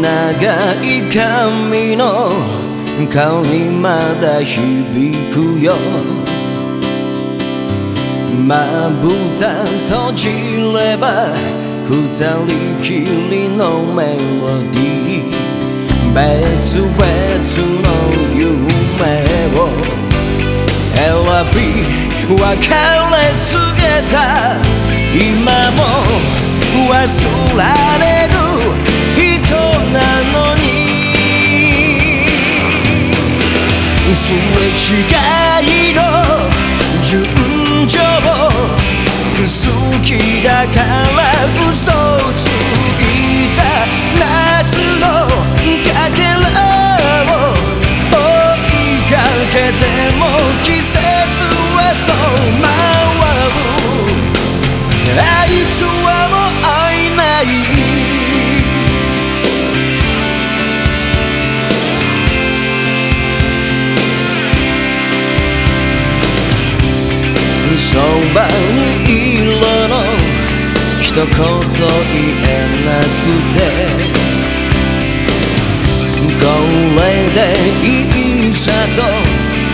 長い髪の顔にまだ響くよ。まぶた閉じれば二人きりのメロディー。別々の夢を。選び別れ告げた。今も忘られる。すれ違いの純情好きだから嘘をついたなばにいるの一言言えなくてこれでいいさと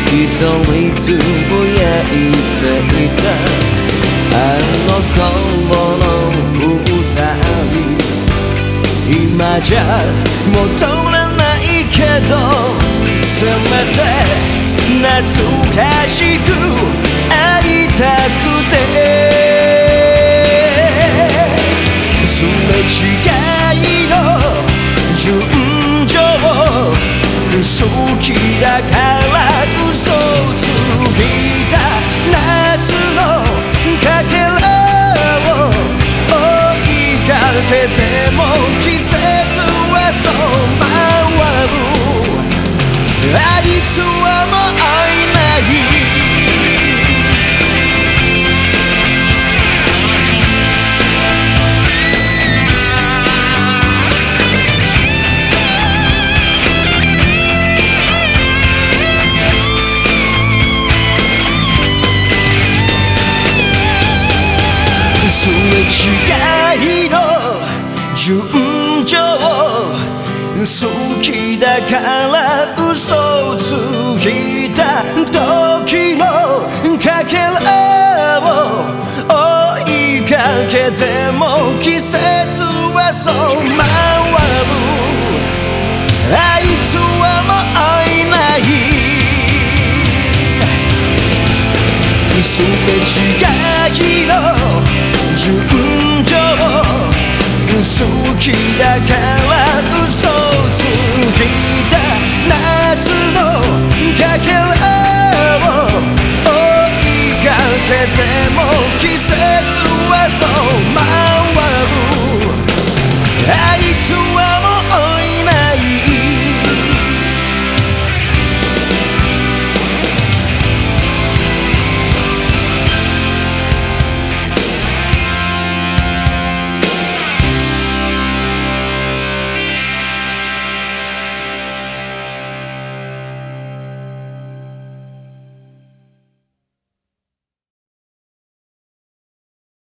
一人つぶやいていた。あの頃の二人今じゃ戻らないけどせめて懐かしくたくてすれ違いの純情好きだから嘘をついた夏のかけらを追いかけても季節はそう回るあいつはもうすれ違いの純情好きだから嘘ついた時のかけらを追いかけても季節はそうきだから嘘をついた夏のかけらを追いかけて